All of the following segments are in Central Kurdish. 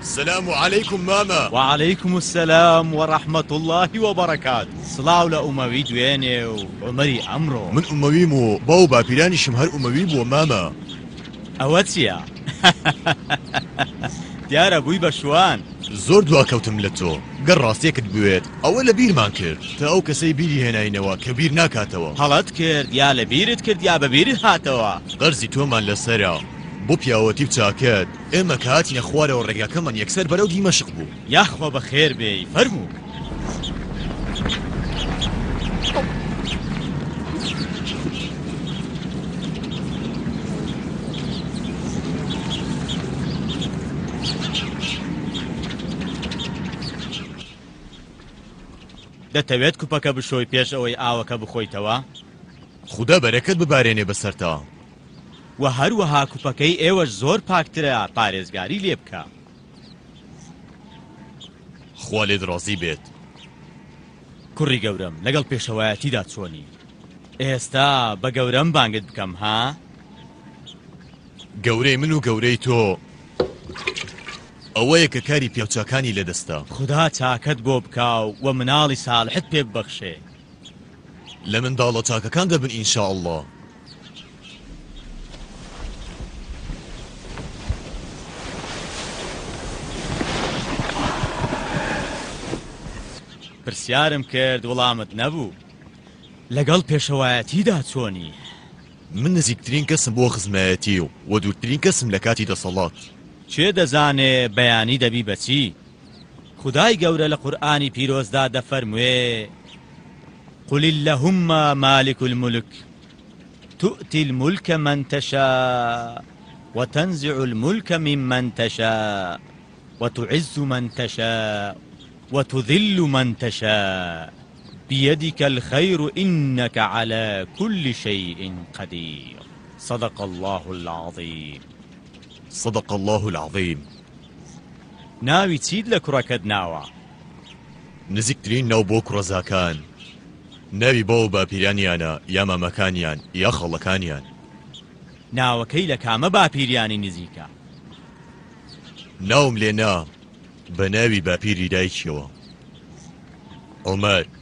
سلام علیکم مامە. وعلیکم السلام ورحمە اللە وبرکات سڵاو لە ئومەوی دوێنێ و عومەری ئەمڕۆ. من ئومەویم و باو باپیرانیشم هەر ئومەوی بووە مامە. ئەوە چیە دیارە بووی بە شوان. زۆر دواکەوتم لە تۆ گەر ڕاستێکت بوێت ئەوە لە بیرمان کرد تا ئەو کەسەی بیری هێناینەوە کە بیر ناکاتەوە. هەڵەت کرد یا لە بیرت کرد یا بە بیرت هاتەوە. قەرزی تۆمان لەسەرە بۆ پیاوەتی و چاکەت. ئێمە کە هاتینە خوارەوە ڕێگاکەمان یەکسەر بەرەو دیمەشق بوو. یاخوا بەخێر بێی فەرموو. دەتەوێت کوپەکە بشۆی پێش ئەوەی ئاوەکە بخۆیتەوە؟ خودا بەرەکەت ببارێنێ بەسەرتا. وە هەروەها کوپەکەی ئێوەش زۆر پاکترە پارێزگاری لێ بکە. خوا لێت ڕازی بێت. کوڕی گەورەم لەگەڵ پێشەوایەتیدا چۆنی؟ ئێستا بە گەورەم بانگت بکەم ها؟ گەورەی من و گەورەی تۆ ئەوەیە کە کاری پیاوچاکانی لە دەستە. خودا چاکەت بۆ بکا و مناڵی ساڵحت پێ ببەخشێ. لە منداڵە چاکەکان دەبن ان شاء اللە. پرسیارم کرد وڵامت نەبوو لەگەڵ پێشەوایەتیدا چۆنی من نزیکترین کەسم بۆ خزمایەتی و وە دوورترین کەسم لە کاتی دەسەڵات چێ دەزانێ بەیانی دەبی بەچی خدای گەورە لە قورآانی پیرۆزدا دەفەرموێ قل اللهم مالك الملك تؤتي الملك من تشاء وتنزع الملك ممن تشاء وتعز من تشاء وتذل من تشاء بيدك الخير إنك على كل شيء قدير صدق الله العظيم صدق الله العظيم ناوی چیت لە کوڕەکەت ناوە؟ نزیکترین ناو بۆ کوڕەزاکان ناوی باو و باپیرانیانە یا مامەکانیان یا خاڵەکانیان. ناوەکەی لە کامە باپیریانی نزیکە؟ ناوم لێ نا بە ناوی باپیری دایکیەوە عومەر.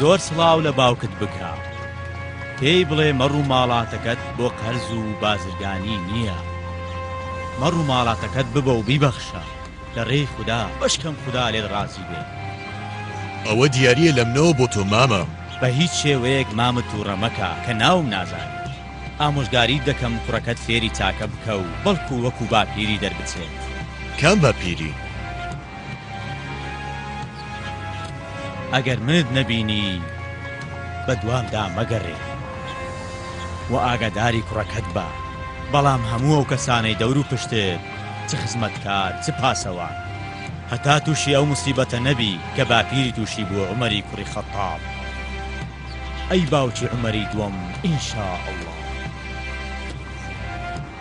زۆر سڵاو لە باوکت بکە پێی بڵێ مەڕ و ماڵاتەکەت بۆ قەرز و بازرگانی نییە مەڕ و ماڵاتەکەت ببە و بیبەخشە لە ڕێی خودا بەشکەم خودا لێت ڕازی بێت. ئەوە دیاریە لە منەوە بۆ تۆ مامە. بە هیچ شێوەیەک مامت توڕە مەکە کە ناوم نازانی ئامۆژگاریت دەکەم کوڕەکەت فێری چاکە بکە و بەڵکو وەکو باپیری دەربچێت. کام باپیری؟ ئەگەر منت نەبینی بە دوامدا مەگەڕێ و ئاگاداری کوڕەکەت بە، بەڵام هەموو ئەو کەسانەی دەور و پشتت چ خزمەتکار چ پاسەوان هەتا تووشی ئەو موسیبەتە نەبی کە باپیری تووشی بوو عومەری کوڕی خەتاب ئەی باوکی عومەری دووەم ان شاء اللە.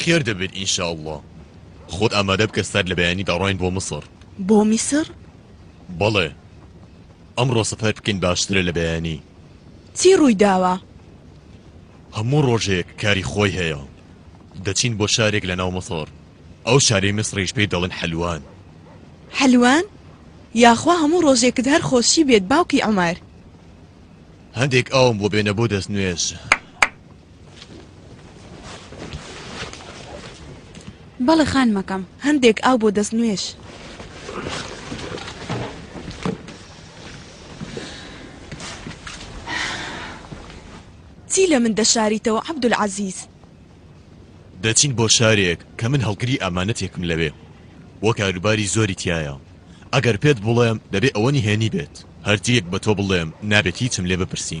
خێر دەبێت ان شاء اللە. خۆت ئامادە بکە ستار لە بەیانی دەڕۆین بۆ میسر. بۆ میسر؟ بەڵێ ئەمڕۆ سەفەر بکەین باشترە لە بەیانی. چی ڕووی داوە؟ هەموو ڕۆژێک کاری خۆی هەیە. دەچین بۆ شارێک لە ناو میسر. ئەو شارەی میسریش پێی دەڵێن حەلوان. حەلوان؟ یاخوا هەموو ڕۆژێکت هەر خۆشی بێت باوکی عومەر. هەندێک ئاوم بۆ بێنە بۆ دەستنوێژ. بەڵێ خانمەکەم. هەندێک ئاو بۆ دەستنوێژ. چی لە من دەشاریتەوە عەبدولعەزیز؟ دەچین بۆ شارێک کە من هەڵگری ئەمانەتێکم لەوێ و کاروباری زۆری تیایە. ئەگەر پێت بڵێم دەبێ ئەوە نهێنی بێت، هەرچییەک بە تۆ بڵێم نابێت هیچم لێ بپرسی.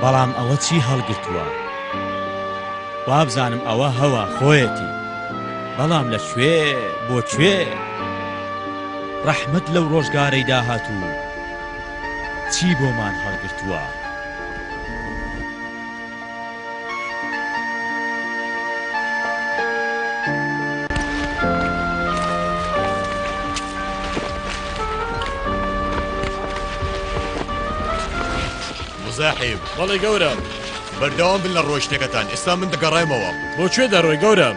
بەڵام ئەوە چی هەڵگرتووە؟ وابزانم ئەوە هەوا خۆیەتی بەڵام لە کوێ بۆ کوێ؟ ڕەحمەت لەو ڕۆژگارەی داهاتوو چی بۆمان هەڵگرتووە؟ مزاحیم، بەڵێ گەورەم. بەردەوام بن لە ڕۆیشتنەکەتان، ئێستا من دەگەڕێمەوە. بۆ کوێ دەڕۆی گەورەم؟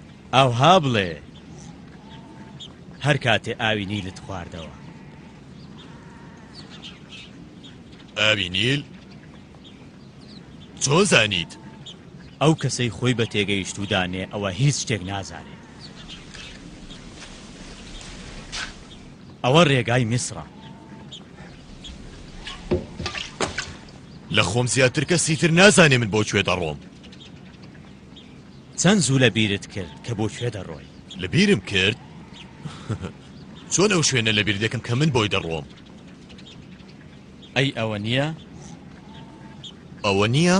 ئاوها بڵێ هەر کاتێ ئاوی نیلت خواردەوە. ئاوی نیل؟ چۆن زانیت؟ ئەو کەسەی خۆی بە تێگەیشت و دانێ ئەوە هیچ شتێک نازانێ. ئەوە ڕێگای میسرە. لە خۆم زیاتر کەسی تر نازانێ من بۆ کوێ دەڕۆم. چەند زوو لە بیرت کرد کە بۆ کوێ دەڕۆی؟ لە بیرم کرد؟ چۆن ئەو شوێنە لە بیر دەکەم کە من بۆی دەڕۆم؟ ئەی ئەوە نییە؟ ئەوە نییە؟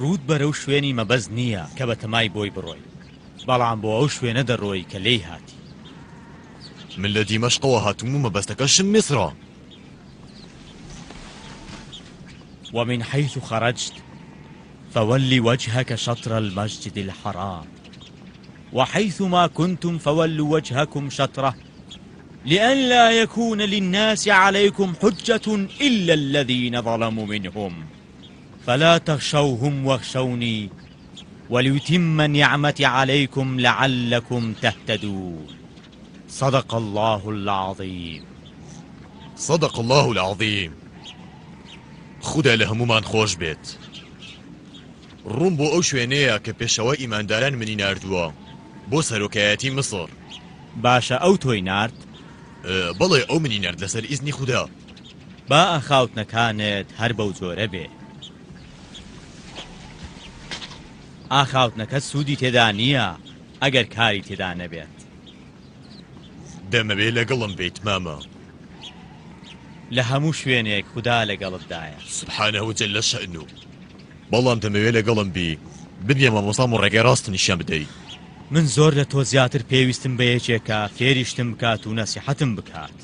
ڕووت بەرەو شوێنی مەبەست نییە کە بە تەمای بۆی بڕۆی، بەڵام بۆ ئەو شوێنە دەڕۆی کە لێی هاتی. من لە دیمەشقەوە هاتووم و مەبەستەکەشم میسرە. ومن حيث خرجت فول وجهك شطر المسجد الحرام وحيثما كنتم فولوا وجهكم شطره لئلا يكون للناس عليكم حجة إلا الذين ظلموا منهم فلا تخشوهم واخشوني وليتم نعمتي عليكم لعلكم تهتدون صدق اللە العظیم صدق اللە العظیم خودا لە هەموومان خۆش بێت ڕووم بۆ ئەو شوێنەیە کە پێشەوا ئیمانداران منی ناردووە بۆ سەرۆکایەتی میسڕ. باشە ئەو تۆی نارد؟ بەڵێ ئەو منی نارد لەسەر ئیزنی خودا. با ئاخاوتنەکانت هەر بەو جۆرە بێ. ئاخاوتنەکەت سوودی تێدا نییە. ئەگەر کاری تێدا نەبێت. دەمەوێ لەگەڵم بێیت مامە. لە هەموو شوێنێک خودا لەگەڵتدایە. سبحانە جل شأنه. بەڵام دەمەوێ لەگەڵم بی. ببیە مامۆستام و ڕێگای ڕاستم نیشان بدەی. من زۆر لە تۆ زیاتر پێویستم بە یەکێکە فێریشتم بکات و نەسیحەتم بکات.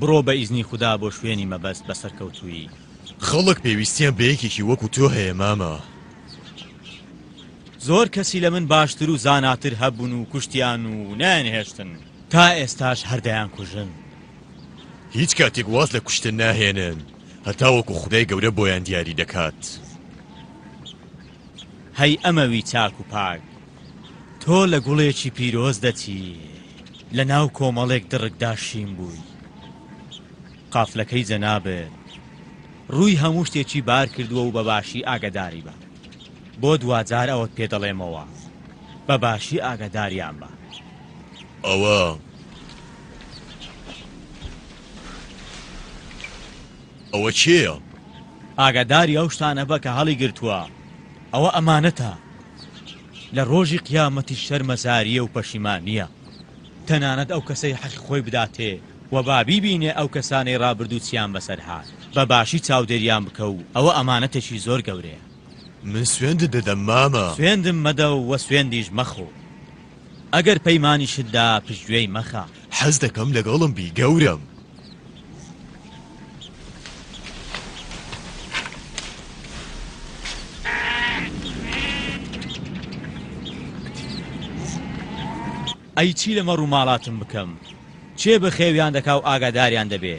بڕۆ بە ئیزنی خودا بۆ شوێنی مەبەست بە سەرکەوتوویی. خەڵک پێویستیان بە یەکێکی وەکو تۆ هەیە مامە. زۆر کەسی لە من باشتر و زاناتر هەبوون و کوشتیان و نەیانهێشتن تا ئێستاش هەر دەیانکوژن. هیچ کاتێک واز لە کوشتن ناهێنن هەتاوەکو خودای گەورە بۆیان دیاری دەکات. هەی ئەمەوی چاک و پاک تۆ لە گوڵێکی پیرۆز دەچی لە ناو کۆمەڵێک دڕکدا شین بووی. قافلەکەی جەنابت ڕووی هەموو شتێکی بار کردووە و بە باشی ئاگەداری بە. بۆ دواجار ئەوەت پێ دەڵێمەوە، بە باشی ئاگاداریان بە. ئەوە. ئەوە کێیە؟ ئاگاداری ئەو شتانە بە کە هەڵیگرتووە، ئەوە ئەمانەتە. لە ڕۆژی قیامەتیش شەرمەزارییە و پەشیمانییە، تەنانەت ئەو کەسەی حەقی خۆی بداتێ. وە با بیبینێ ئەو کەسانەی ڕابردوو چیان بەسەر هات بە باشی چاودێریان بکە و ئەوە ئەمانەتێکی زۆر گەورەیە. من سوێندت دەدەم مامە. سوێندم مەدە و وە سوێندیش مەخۆ ئەگەر پەیمانیشت دا پشتگوێی مەخە. حەز دەکەم لەگەڵم بی گەورەم. ئەی چی لەمە ڕوماڵاتم بکەم کێ بەخێویان دەکا و ئاگاداریان دەبێ؟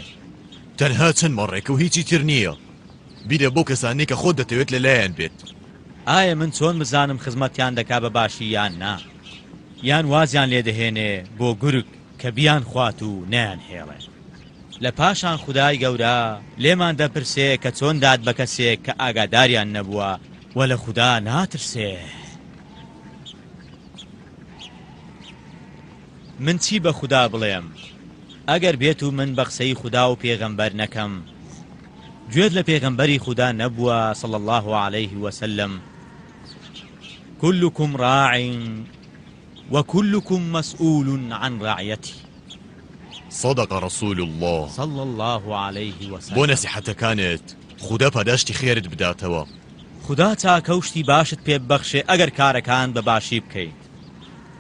تەنها چەند مەڕێکە و هیچی تر نییە. بیرە بەو کەسانەی کە خۆت دەتەوێت لەلایان بێت. ئایە من چۆن بزانم خزمەتیان دەکا بە باشی یان نا؟ یان وازیان لێ دەهێنێ بۆ گورگ کە بیانخوات و نەیانهێڵێ؟ لە پاشان خودای گەورە لێمان دەپرسێ کە چۆن دات بە کەسێک کە ئاگاداریان نەبووە و لە خودا ناترسێ؟ من چی بە خودا بڵێم ئەگەر بێت و من بە قسەی خودا و پێغەمبەر نەکەم؟ گوێت لە پێغەمبەری خودا نەبووە صلی اللە علیه وسلم، کلکم راع و کلکم مسئول عن رعیتی. صدق رسول اللە صلی اللە علیه وسلم. بۆ نەسیحەتەکانت خودا پاداشتی خێرت بداتەوە. خودا چاکە و شتی باشت پێ ببەخشێ ئەگەر کارەکان بە باشی بکەیت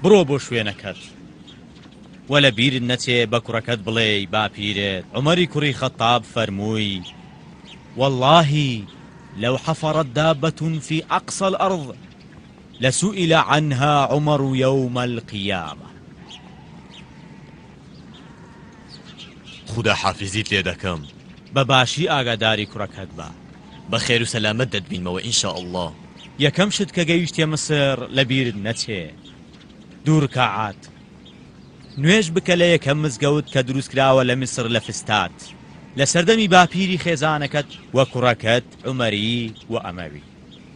بڕۆ بۆ شوێنەکەت وە لە بیرت نەچێ بە کوڕەکەت بڵێی باپیرت عومەری کوڕی خەتاب فەرمووی وەڵاهی لو حفرت دابەت فی اقصی الارض لسوئل عنها عمر یوم القیامە خودا حافیزیت لێ دەکەم. بە باشی ئاگاداری کوڕەکەت بە. بەخێرو سەلامەت دەتبینمەوە ان شاء اللە. یەکەم شت کە گەیشتیە مصر لەبیرت نەچێ دوو رکاعەت نوێژ بکە لە یەکەم مزگەوت کە دروست کراوە لە مصر لە فستاد لە سەردەمی باپیری خێزانەکەت وە کوڕەکەت عومەری وە ئەمەوی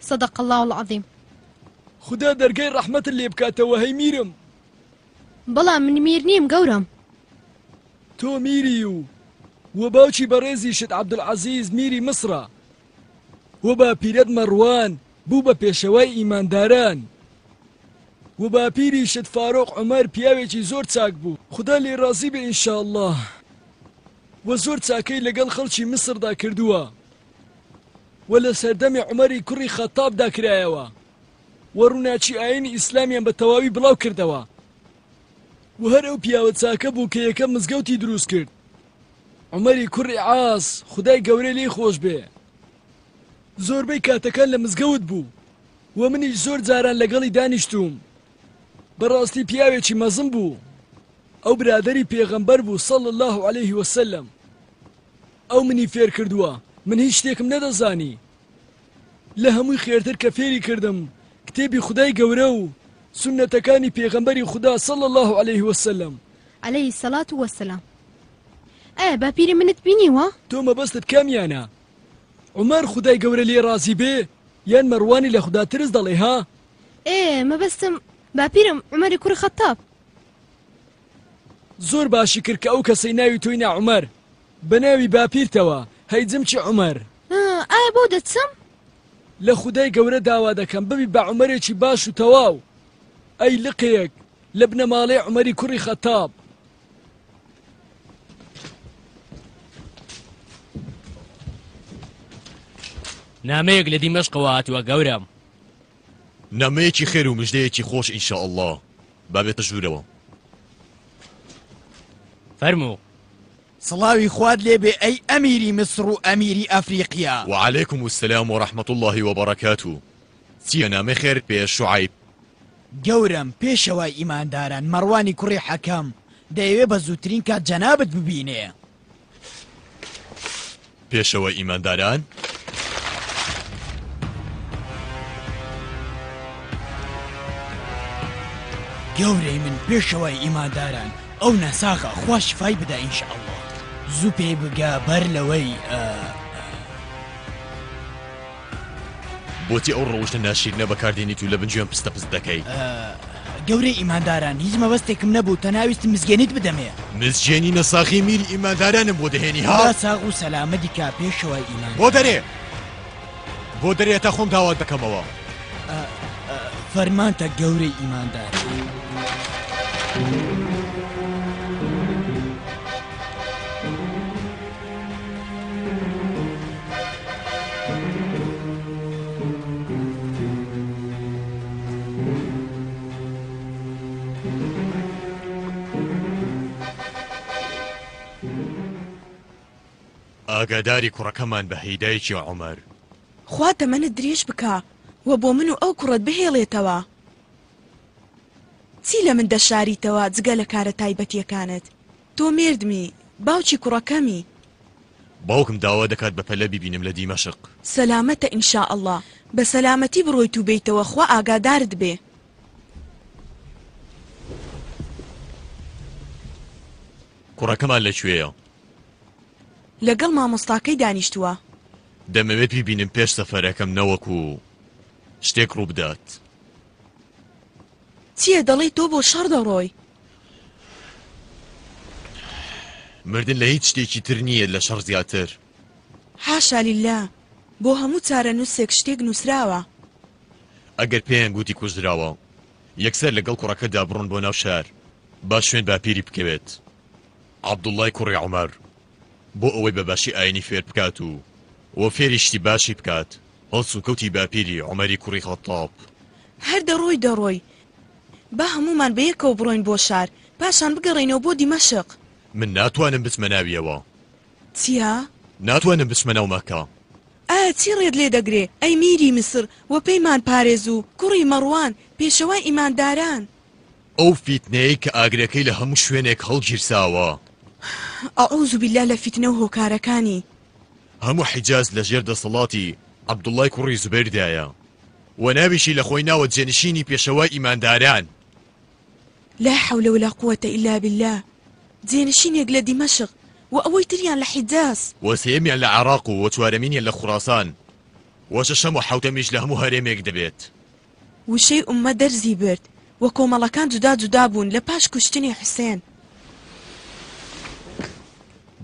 صدق اللە العظیم. خودا دەرگای ڕەحمەتت لێ بکاتەوە هەی میرم. بەڵام من میر نیم گەورەم. تۆ میری و و باوکی بەڕێزیشت عەبدولعەزیز میری مصرە و باپیرەت مەڕوان بوو بە پێشەوای ئیمانداران و باپیریشت فارۆق عومەر پیاوێکی زۆر چاک بوو خدا لێ ڕازی بێ ئینشاءاللە و زۆر چاکەی لەگەڵ خەڵکی مصردا کردووە و لە سەردەمی عومەری کوڕی خەتابدا کرایەوە و ڕووناکی ئاینی ئیسلامیان بە تەواوی بڵاو کردەوە و هەر ئەو پیاوە چاکە بوو کە یەکەم مزگەوتی دروست کرد عومەری کوڕی عاس خدای گەورەی لێی خۆش بێ زۆربەی کاتەکان لە مزگەوت بوو و منیش زۆر جاران لەگەڵی دانیشتووم بەڕاستی پیاوێکی مەزن بوو ئەو برادری پێغەمبەر بوو سەڵ الله عليه وسلم ئەو منی فێر کردووە من هیچ شتێکم نەدەزانی لە هەمووی خێرتر کە فێری کردم کتێبی خودای گەورە و سوننەتەکانی پێغەمبەری خودا صلی اللە علیه وسلم. علیە الصلوة والسلام ئایا باپیری منت بینیوە؟ تۆ مەبەستت کامیانە؟ عومەر خودای گەورە لێی ڕازی بێ یان مەڕوانی لە خودا ترس دەڵێ ها؟ ئێ مەبەستم باپیرم عومەری کوڕی خەتاب. زۆر باشی کرد کە ئەو کەسەی ناوی تۆی نا عومەر بە ناوی باپیرتەوە هەی جمکی عومەر. ئایا بۆ دەچم؟ لە خودای گەورە داوا دەکەم ببی بە عومەرێکی باش و تەواو ئەی لقێک لە بنەماڵەی عومەری کوڕی خەتاب. نامەیەک لە دیمەشقەوە هاتووە گەورەم. نامەیەکی خێر و مژدەیەکی خۆش ان شاء اللە با بێتە ژوورەوە. فەرموو. سڵاوی خوات لێ بێ ئەی ئەمیری میسڕ و ئەمیری ئەفریقیا. وعلیکم السلام ورحمە اللە وبرکاته چیە نامەی خێر پێ شوعەیب. گەورەم پێشەوای ئیمانداران مەڕوانی کوڕی حەکەم دەیەوێ بە زووترین کات جەنابت ببینێ. پێشەوە ئیمانداران گەورەی من پێشەوەی ئیمانداران ئەو ناساغە خوا شفای بدا ئینشاءاللە زوو پێی بگە بەر لەوەی بۆچی ئەو ڕەوشتە ناشیرنە بەکاردێنیت و لە بنجوێن پستە پست دەکەی گەورەی ئیمانداران هیچ مەبەستێکم نەبوو تە ناویستم مزگێنیت بدەمێ مزجێنی نەساخی میری ئیماندارانم بۆ دەهێنی ها ساغ و سەلامە دیکا پێشەوە ئیمان بۆ دەرێ بۆ دەرێ تا خۆم داوا دەکەمەوە فەرمانتە گەورەی ئیماندار. ئاگاداری کوڕەکەمان بە هەی دایکی عومەر. خوا تەمەنت درێژ بکا و بۆ من و ئەو کوڕەت بهێڵێتەوە. چی لە من دەشاریتەوە جگە لە کارە تایبەتیەکانت؟ تۆ مێردمی، باوکی کوڕەکەمی. باوکم داوا دەکات بەپەلە بیبینم لە دیمەشق. سەلامەتە ان شاء اللە بە سەلامەتی بڕۆیت و بێیتەوە خوا ئاگادارت بێ. کوڕەکەمان لە کوێیە؟ لەگەڵ مامۆستاکەی دانیشتووە. دەمەوێت بیبینم پێش سەفەرەکەم نەوەکو شتێک ڕووبدات. چییە دەڵێی تۆ بۆ شەڕ دەڕۆی؟ مردن لە هیچ شتێکی تر نییە لە شەڕ زیاتر. حاشا للە، بۆ هەموو چارەنووسێک شتێک نووسراوە. ئەگەر پێیان گوتی کوژراوە، یەکسەر لەگەڵ کوڕەکەدا بڕۆن بۆ ناو شار، با شوێن باپیری بکەوێت. عەبدوڵڵای کوڕی عومەر بۆ ئەوەی بە باشی ئایینی فێر بکات و و فێری شتی باشی بکات، هەڵسوکەوتی باپیری، عومەری کوڕی خەتتاب. هەر دەڕۆی دەڕۆی، با هەموومان بەیەکەوە بڕۆین بۆ شار، پاشان بگەڕێینەوە بۆ دیمەشق. من ناتوانم بچمە ناویەوە. چییە؟ ناتوانم بچمە ناو مەککە. ئایا چی ڕێت لێ دەگرێ، ئەی میری میسر و پەیمان پارێز و کوڕی مەڕوان، پێشەوای ئیمانداران؟ ئەو فیتنەیەی کە ئاگرەکەی لە هەموو شوێنێک هەڵگیرساوە. اعوذ باللە لە فیتنە و هۆکارەکانی. هەموو حیجاز لەژێر دەسەڵاتی عەبدوڵڵای کوڕی زوبەیردایە. و ناویشی لە خۆی ناوە جێنشینی پێشەوای ئیمانداران. لا حول ولا قووەتە الا باللە، جێنشینێک لە دیمەشق و ئەوەی تریان لە حیجاز. و سێیەمیان لە عێراق و چوارەمینیان لە خوراسان و شەشەم و حەوتەمیش لە هەموو هەرێمێک دەبێت. وشەی ئوممە دەرزی برد و کۆمەڵەکان جودا جودا بوون لە پاش کوشتنی حوسێن.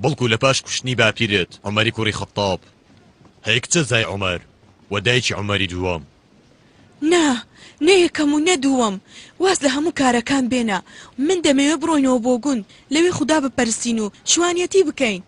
بەڵکو لە پاش کوشتنی باپیرت عومەری کوڕی خەتتاب. هەی کچە زای عومەر و دایکی عومەری دووەم. نا نە یەکەم و نە دووەم واز لە هەموو کارەکان بێنە من دەمەوێ بڕۆینەوە بۆ گوند لەوێ خودا بپەرستین و شوانیەتی بکەین.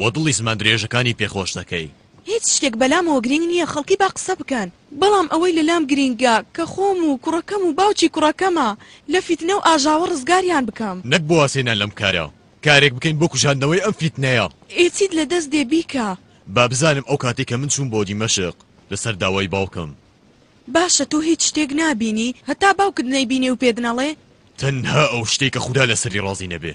وە دڵی زمان درێژەکانی پێ خۆش دەکەی. هیچ شتێک بەلامەوە گرینگ نیە خەڵکی با قسە بکەن بەڵام ئەوەی لەلام گرینگە کە خۆم و کوڕەکەم و باوکی کوڕەکەمە لە فیتنە و ئاژاوە ڕزگاریان بکەم. نەک بواسێنان لەم کارە کارێک بکەین بۆ کوژاندنەوەی ئەم فیتنەیە. ئێ چیت لە دەست دێ بیکە. با بزانم ئەو کاتەی کە من چووم بۆ دیمەشق لەسەر داوای باوکم. باشە تۆ هیچ شتێک نابینی هەتا باوکت نەیبینێ و پێت نەڵێ؟ تەنها ئەو شتەی کە خودا لەسەری ڕازی نەبێ.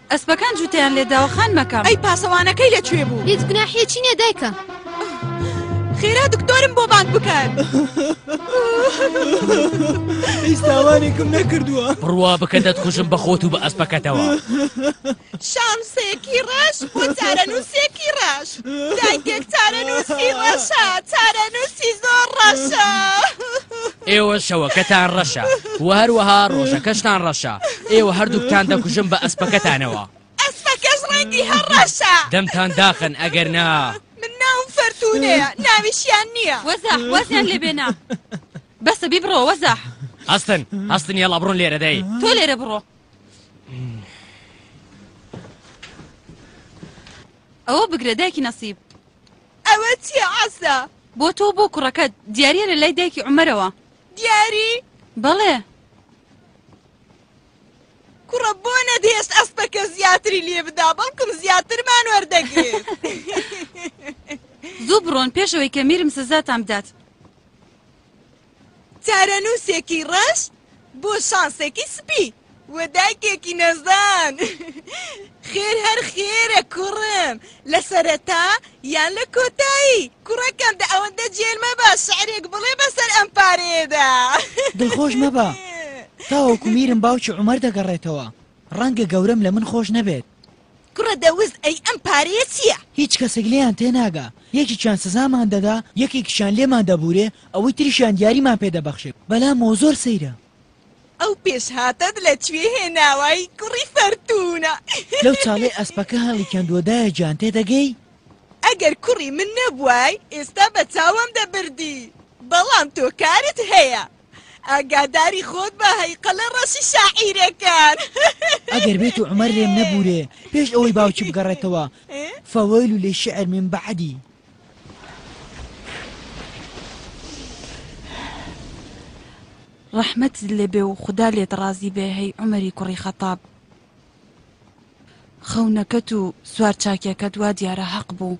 ئەسپەکان جوتیان لێداوە خانمەکەم. ئەی پاسەوانەکەی لە کوێ بوو. هیچ گوناحێکی نیە دایکە. خێرا دکتۆرم بۆ بانگ بکەن. هیچ تاوانێکم نەکردووە. بڕوا بکە دەتخوشم بە خۆت و بە ئەسپەکەتەوە. شانسێکی ڕەش بۆ چارەنووسێکی ڕەش. دەنگێک چارەنووسی ڕەشە چارەنووسی زۆر ڕەشە ئێوە شەوەکەتان ڕەشە و هەروەها ڕۆژەکەشتان ڕەشە ئێوە هەردووکتان دەکوژم بە ئەسپەکەتانەوە ئەسپەکەش ڕەنگی هەر ڕەشە دەمتان داخن ئەگەر نا من ناوم فەرتونەیە ناویشیان نییە وەزاح وازیان لێ بێنە بەسە بی بڕۆ وەزاح هەستن هەستن یەڵا بڕۆن لێرە دەی تۆ لێرە بڕۆ ئەوە بگرە دایکی نەسیب. ئەوە چیە عەسە؟ بۆ تۆو بۆ کوڕەکەت دیاریە لە لای دایکی عومەرەوە. دیاری؟ بەڵێ. کوڕە بۆ نەدێست ئەسپەکە زیاتری لێ بدا بەڵکم زیاترمان وەردەگرێت زوو بڕۆن پێشەوەی کە میرم سزاتان بدات چارەنووسێکی ڕەش بۆ شانسێکی سپی و دایکێکی نەزان خێر هەر خێرە کوڕم لە سەرەتا یان لە کۆتایی کوڕەکەم دە ئەوەندە جێل مەبە شعرێک بڵێ بەسەر ئەم پارەیەدا دڵخۆش مەبە تاوەکو میرم باوکی عومەر دەگەڕێتەوە ڕەنگە گەورەم لە من خۆش نەبێت کوڕە دەوز ئەی ئەم پارەیە چیە. هیچ کەسێک لێیان تێناگا یەکێکیان سزامان دەدا یەکێکیشیان لێمان دەبورێ ئەوەی تریشیان دیاریمان پێ دەبەخشێ بەلامەوە زۆر سەیرە. ئەو پێشهاتەت لە کوێ هێناوە ی کوڕی فەرتونە. لەو چاڵێ ئەسپەکە هەڵی کەندووە دایە گیان تێدەگەی. ئەگەر کوڕی من نەبوای ئێستا بە چاوم دەبردی بەڵام تۆ کارت هەیە. ئاگاداری خۆت بە هەی قەلە ڕەشی شاعیرەکان. ئەگەر بێتو عومەر لێم نەبورێ پێش ئەوەی باوکی بگەڕێتەوە فویل لشعر من بعدی. ڕەحمەتت لێبێ و خودا لێت ڕازی بێ هەی عومەری کوڕی خەتاب. خەونەکەت و سوارچاکیەکەت وا دیارە هەق بوو.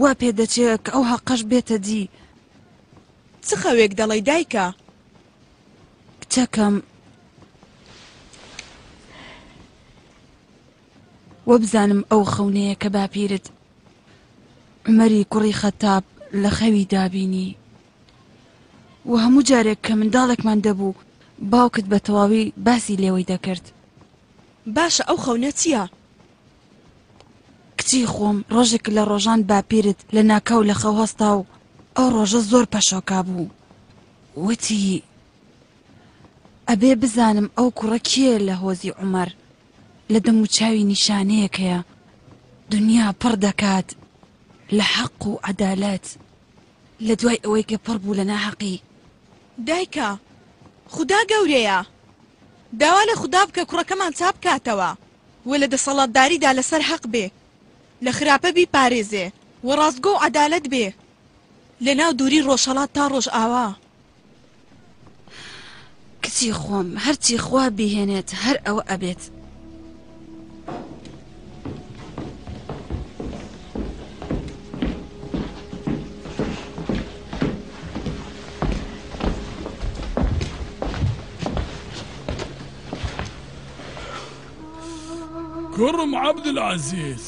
وا پێ دەچێ کە ئەو هەقەش بێتە دی. چ خەوێک دەڵێی دایکە؟ کچەکەم. وەبزانم ئەو خەونەیە کە باپیرت عمەری کوڕی خەتاب لە خەوی دابینی و هەموو جارێک کە منداڵێکمان دەبوو باوکت بە تەواوی باسی لێوەی دەکرد. باشە ئەو خەونە چییە؟ کچی خۆم ڕۆژێک لە ڕۆژان باپیرت لە ناکاو لە خەو هەستا و ئەو ڕۆژە زۆر پەشۆکا بوو وتی ئەبێ بزانم ئەو کوڕە کێ لە هۆزی عمر لە دەموچاوی نیشانەیەک هەیە دنیا پڕ دەکات لە حەق و عەدالەت لە دوای ئەوەی کە پڕ بوو لە ناحەقی دایکە خودا گەورەیە داوا لە خودا بکە کوڕەکەمان چابکاتەوە. و لە دەسەڵاتداریدا لەسەر هەق بێ، لە خراپە بیپارێزێ و ڕاستگۆ و عەدالەت بێ لە ناو دووری ڕۆژهەڵات تا ڕۆژئاوا. کچی خۆم هەرچی خوا بیهێنێت هەر ئەوە ئەبێت. کوڕم عەبدولعەزیز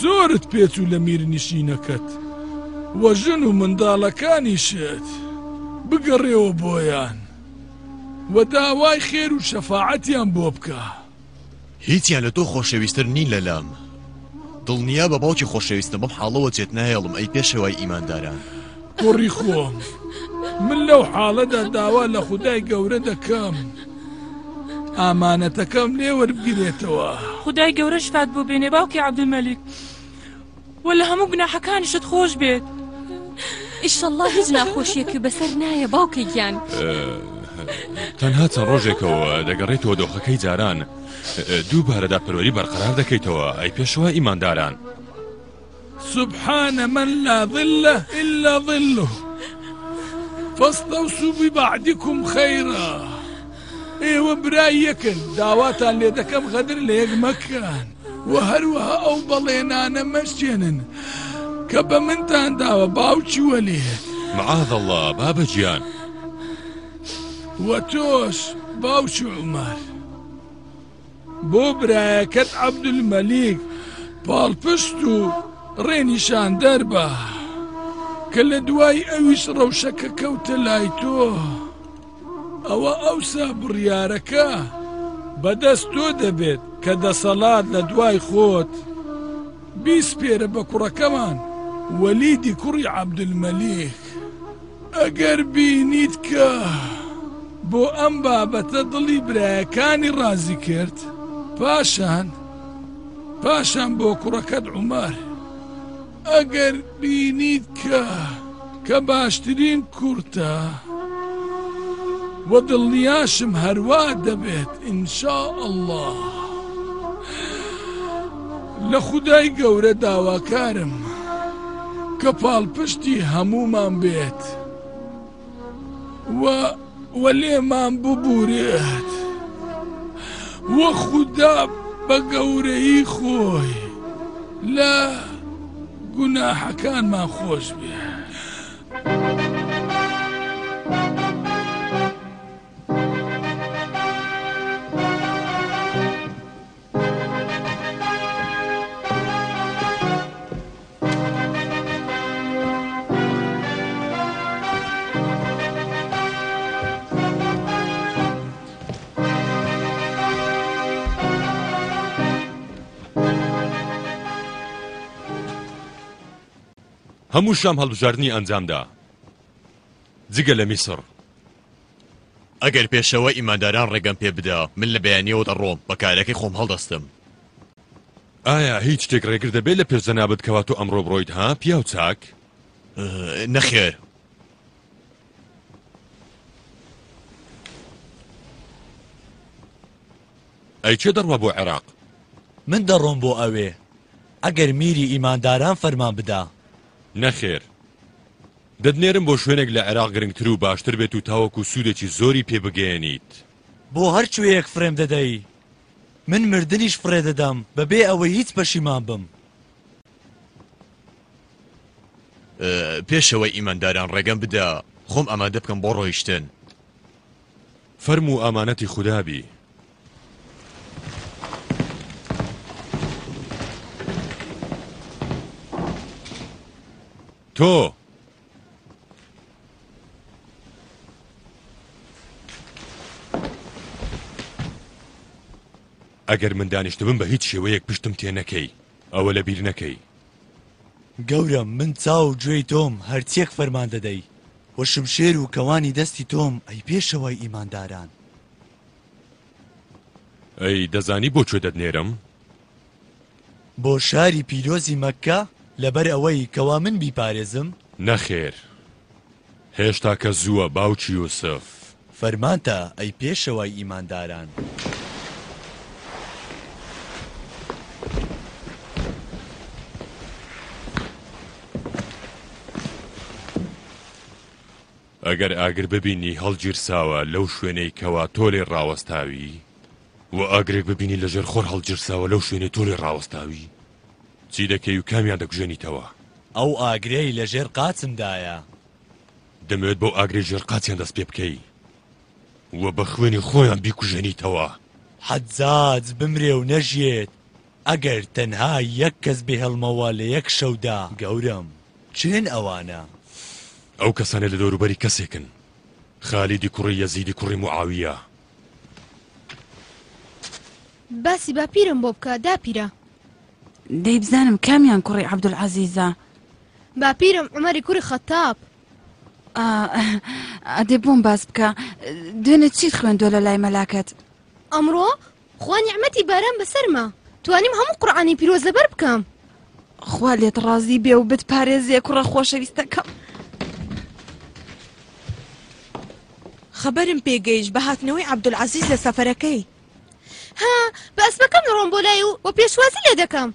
زۆرت پێچوو لە میرنشینەکەت و ژن و منداڵەکانیشت بگەڕێوە بۆیان و داوای خێر و شەفاعەتیان بۆ بکە. هیچیان لە تۆ خۆشەویستر نین لە لام. دڵنیابە باوکی خۆشەویستم بەم حاڵەوە جێت ناهێڵم ئەی پێشەوای ئیمانداران. کوڕی خۆم. من لەو حاڵەدا داوا لە خودای گەورە دەکەم ئامانەتەکەم لێ وەربگرێتەوە. خودای گەورە شفات بۆ بێنێ باوکی عەبدولمەلیک. وە لە هەموو گوناحەکانیشت خۆش بێت ئیشەڵڵا هیچ ناخۆشیەک بەسەر نایە باوکە گیان تەنها چەند ڕۆژێکەوە دەگەڕێتەوە دۆخەکەی جاران دووبارە دادپەروەری بەرقەرار دەکەیتەوە ئەی پێشوە ئیمانداران سبحان من لا ظل إلا ظله فاستوصوا ببعدكم خيرا ئێوە برای یەکن، داواتان لێ دەکەم غەدر لە یەک مەکەن و هەروەها ئەو بەڵێنانە مەشکێنن کە بە منتان داوە، باوکی وەلید. معاذ اللە، بابە گیان. و تۆش باوکی عومەر. بۆ برایەکەت عەبدولمەلیک پاڵپشت و ڕێ نیشاندەر بە کە لە دوای ئەویش ڕەوشەکە کەوتە لای تۆ ئەوە ئەوسا بڕیارەکە بەدەست تۆ دەبێت کە دەسەڵات لە دوای خۆت بیسپێرە بە کوڕەکەمان وەلیدی کوڕی عەبدولمەلیک ئەگەر بینیت کە بۆ ئەم بابەتە دڵی برایەکانی ڕازی کرد پاشان پاشان بۆ کوڕەکەت عومەر ئەگەر بینیت کە کە باشترین کورتە وە دڵنیاشم هەروا دەبێت ئینشاء اللە. لە خودای گەورە داواکارم کە پاڵپشتی هەموومان بێت و وە لێمان ببورێت وە خودا بە گەورەی خۆی لە گوناحەکانمان خۆش بێت. هەموو شام هەڵبژاردنی ئەنجامدا جگە لە میسڕ ئەگەر پێشەوا ئیمانداران ڕێگەم پێ بدا، من لە بەیانیەوە دەڕۆم، بە کارەکەی خۆم هەڵدەستم. ئایا هیچ شتێک ڕێگر دەبێت لە پێش جەنابت کەوا تۆ ئەمڕۆ بڕۆیت ها، پیاو چاک؟ نەخێر. ئەی کێ دەڕوا بۆ عێراق؟ من دەڕۆم بۆ ئەوێ، ئەگەر میری ئیمانداران فەرمان بدا. نەخێر. دەتنێرم بۆ شوێنێک لە عێراق گرنگتر و باشتر بێت و تاوەکو سوودێکی زۆری پێ بگەیەنیت. بۆ هەر کوێیەک فڕێم دەدەی، من مردنیش فڕێ دەدەم بەبێ ئەوەی هیچ پەشیمان بم. پێش ئەوەی ئیمانداران ڕێگەم بدا، خۆم ئامادە بکەم بۆ ڕۆیشتن. فەرموو ئامانەتی خودا بی. تۆ! ئەگەر من دانیشتبم بە هیچ شێوەیەک پشتم تێ نەکەی. ئەوە لە بیر نەکەی. گەورەم من چاو و گوێی تۆم هەرچیەک فەرمان دەدەی و شمشێر و کەوانی دەستی تۆم ئەی پێشەوای ئیمانداران. ئەی دەزانی بۆ کوێ دەتنێرم؟ بۆ شاری پیرۆزی مەککە لەبەر ئەوەی کەوا من بیپارێزم؟ نەخێر هێشتا کە زووە باوکی یوسف. فەرمانتە ئەی پێشەوای ئیمانداران. ئەگەر ئاگر ببینی هەڵگیرساوە لەو شوێنەی کەوا تۆ لێی ڕاوەستاوی وە ئاگرێک ببینی لە ژێر خۆر هەڵگیرساوە لەو شوێنەی تۆ لێ ڕاوەستاوی چی دەکەی و کامیان دەکوژێنیتەوە؟ ئەو ئاگرەی لە ژێر قاچمدایە. دەمەوێت بەو ئاگرەی ژێر قاچیان دەست پێ بکەی و بە خوێنی خۆیان بیکوژێنیتەوە. حەجاج بمرێ و نەژیێت ئەگەر تەنها یەک کەس بهێڵمەوە لە یەک شەودا. گەورەم، کێن ئەوانە؟ ئەو کەسانە لە دەوروبەری کەسێکن، خالیدی کوڕی یەزیدی کوڕی موعاویە. باسی باپیرم بۆ بکە داپیرە. دەی بزانم کامیان کوڕی عەبدولعەزیزە. باپیرم عومەری کوری خەتاب. ئەدێ بۆم باس بکە دوێنێ چیت خوێندوە لە لای مەلاکەت ئەمڕۆ خوا نیعممەتی باران بەسەرمە توانیم هەموو قڕانی پیرۆز لەبەر بکەم خوا لێت ڕازی بێ و بت پارێزیە کوڕە خۆشەویستەکەم خەبەرم پێ گەیشت بە هاتنەوەی عەبدولعەزیز لە سەفەرەکەی. ها، بە ئەسپەکەم دەڕۆم بۆ لای و و پێشوازی لێ دەکەم.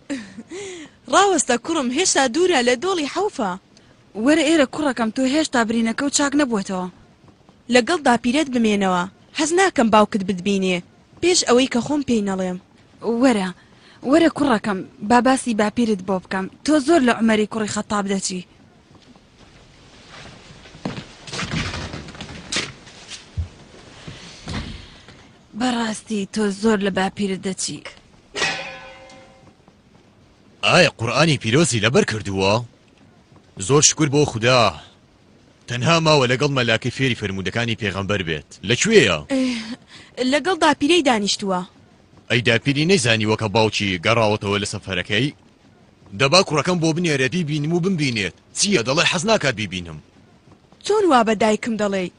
ڕاوەستە کوڕم، هێشتا دوورە لە دۆڵی حەوفە. وەرە ئێرە کوڕەکەم، تۆ هێشتا برینەکەوت چاک نەبووەتەوە. لەگەڵ داپیرەت بمێنەوە، حەز ناکەم باوکت بتبینێ پێش ئەوەی کە خۆم پێی نەڵێم. وەرە، وەرە کوڕەکەم، با باسی باپیرت بۆ بکەم، تۆ زۆر لە عومەری کوڕی خەتتاب دەچی. بەڕاستی تۆ زۆر لە باپیرت دەچی ئایا قورآانی پیرۆزی لەبەر کردووە؟ زۆر شکر بۆ خوددا تەنها ماوە لەگەڵ مەلاکەی فێری فرموودەکانی پێغەمبەر بێت لەکوێیە؟ لەگەڵ داپیرەی دانیشتووە. ئەی داپیری نەیزانیوە کە باوکی گەڕاوەتەوە لە سەفەرەکەی؟ دە با کوڕەکەم بۆ بنێرێ بیبینم و بمبینێت چییە دەڵێ حەز ناکات بیبینم. چۆن وا بە دایکم دەڵێی؟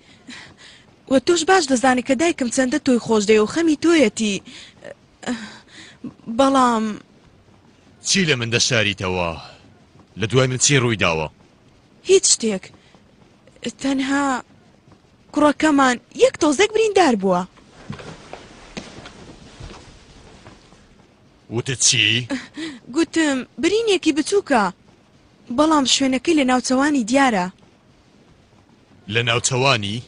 وە تۆش باش دەزانی کە دایکم چەندە تۆی خۆش دەوێ و خەمی تۆیەتی بەڵام. چی لە من دەشاریتەوە؟ لە دوای من چی ڕووی داوە؟ هیچ شتێک. تەنها کوڕەکەمان یەک تۆزێک بریندار بووە. وتت چی؟ گوتم برینێکی بچووکە، بەڵام شوێنەکەی لە ناوچەوانی دیارە. لە ناوچەوانی؟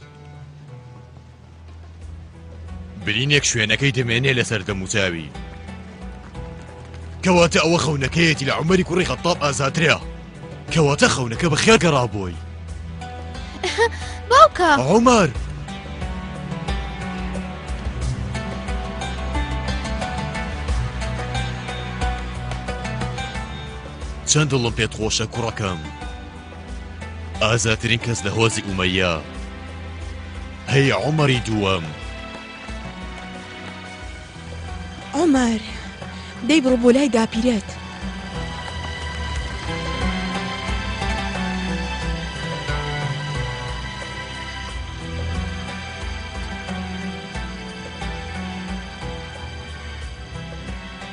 برینێک شوێنەکەی دەمێنێ لەسەر دەموچاوی. کەواتە ئەوە خەونەکەیەتی لە عومەری کوڕی خەتتاب ئازاترە. کەواتە خەونەکە بە خێر گەڕابووی باوکە عمر چەند دڵم پێت خۆشە کوڕەکەم ئازاترین کەس لە هۆزی ئومەیە هەی عمری دووەم عومەر، دەی بڕۆ بۆ لای داپیرەت.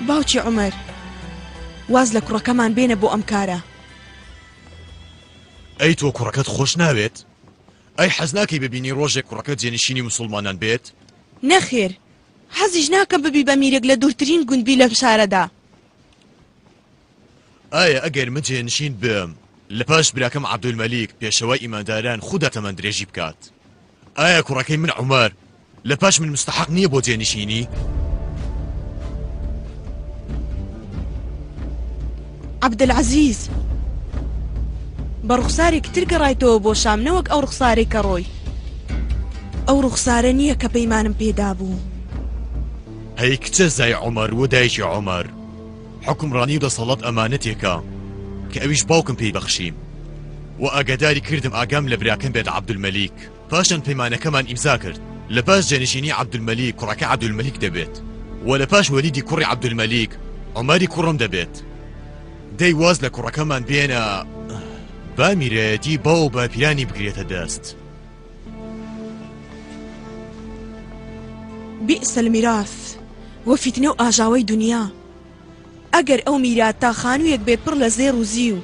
باوکی عومەر، واز لە کوڕەکەمان بێنە بۆ ئەم کارە. ئەی تۆ کوڕەکەت خۆش ناوێت؟ ئەی حەز ناکەی ببینی ڕۆژێک کوڕەکەت جێنشینی موسوڵمانان بێت؟ نەخێر، حەزیش ناکەم ببی بە میرێک لە دوورترین گوند بی لەم شارەدا. ئایا ئەگەر من جێنشین بم لە پاش براکەم عەبدولمەلیک پێشەوای ئیمانداران خودا تەمەن درێژی بکات ئایا کوڕەکەی من عومەر لە پاش من مستەحەق نییە بۆ جێنشینی؟ عەبدولعەزیز، بە ڕوخسارێکی تر گەڕایتەوە بۆ شام نەوەک ئەو ڕوخسارەی کە ڕۆی. ئەو ڕوخسارە نییە کە پەیمانم پێ دابوو. هەی کچە زای عومەر و دایکی عومەر، حوکمڕانی و دەسەڵات ئەمانەتێکە کە ئەویش باوکم پێی بەخشیم و ئاگاداری کردم ئاگام لە براکەم بێت عەبدولمەلیک. پاشان پەیمانەکەمان ئیمزا کرد لە پاش جێنشینی عەبدولمەلیک کوڕەکە عەبدولمەلیک دەبێت و لە پاش وەلیدی کوڕی عەبدولمەلیک عومەری کوڕم دەبێت دەی واز لە کوڕەکەمان بێنە با میرایەتی باو و باپیرانی بگرێتە دەست بئس المیراث و فیتنە و ئاژاوەی دنیا ئەگەر ئەو میراتە خانویەک بێ پڕ لە زێڕ و زیو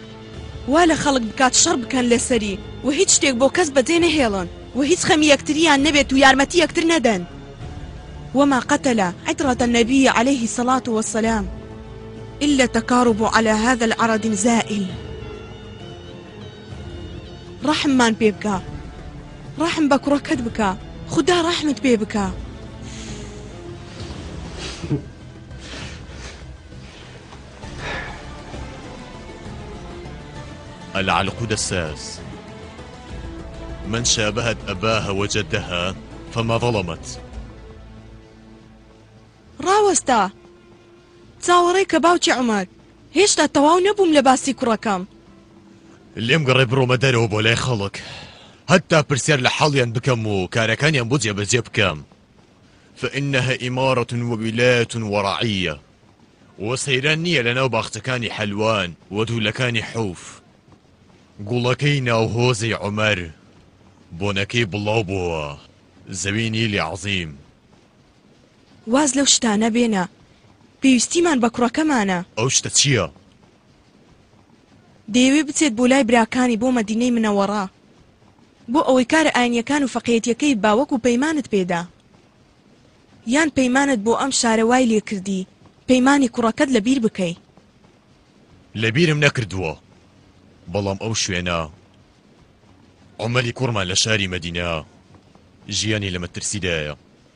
وا لە خەڵک بکات شەڕ بکەن لەسەری و هیچ شتێک بۆ کەس بەجێ نەهێڵن و هیچ خەمی یەکتریان نەبێت و یارمەتی یەکتر نەدەن وما قتل عترة النبی علیه الصلاة والسلام الا التکارب علی هذا العرض الزائل ڕەحممان پێ بکە ڕەحم بە کوڕەکەت بکە خودا ڕەحمت پێ بکا. العلق دساس من شابهت أباها وجدها فما ظلمت ڕاوەستا چاوەڕێ کە باوکی عمر هێشتا تەواو نەبووم لە باسی کوڕەکەم لێم گەڕێ بڕۆمە دەرەوە بۆ لای خەڵک هەتا پرسیار لە حاڵیان بکەم و کارەکانیان بۆ جێبەجێ بکەم فإنها امارة وولاية ورعیە و سەیران نیە لەناو باخچەکانی حەلوان و جولەکانی حوف گوڵەکەی ناو هۆزی عومەر بۆنەکەی بڵاو بۆوە زەوی نیلی عەزیم. واز لەو شتانە بێنە پێویستیمان بە کوڕەکەمانە. ئەو شتە چیە دەیەوێ بچێت بۆ لای براکانی بۆ مەدینەی منەوەڕە بۆ ئەوەی کارە ئاینیەکان و فەقێیەتیەکەی با وەکو پەیمانت پێدا یان پەیمانت بۆ ئەم شارە وای لێ کردی پەیمانی کوڕەکەت لە بیر بکەی. لەبیرم نەکردووە بەڵام ئەو شوێنە عومەری کوڕمان لە شاری مەدینە ژیانی لە مەترسیدایە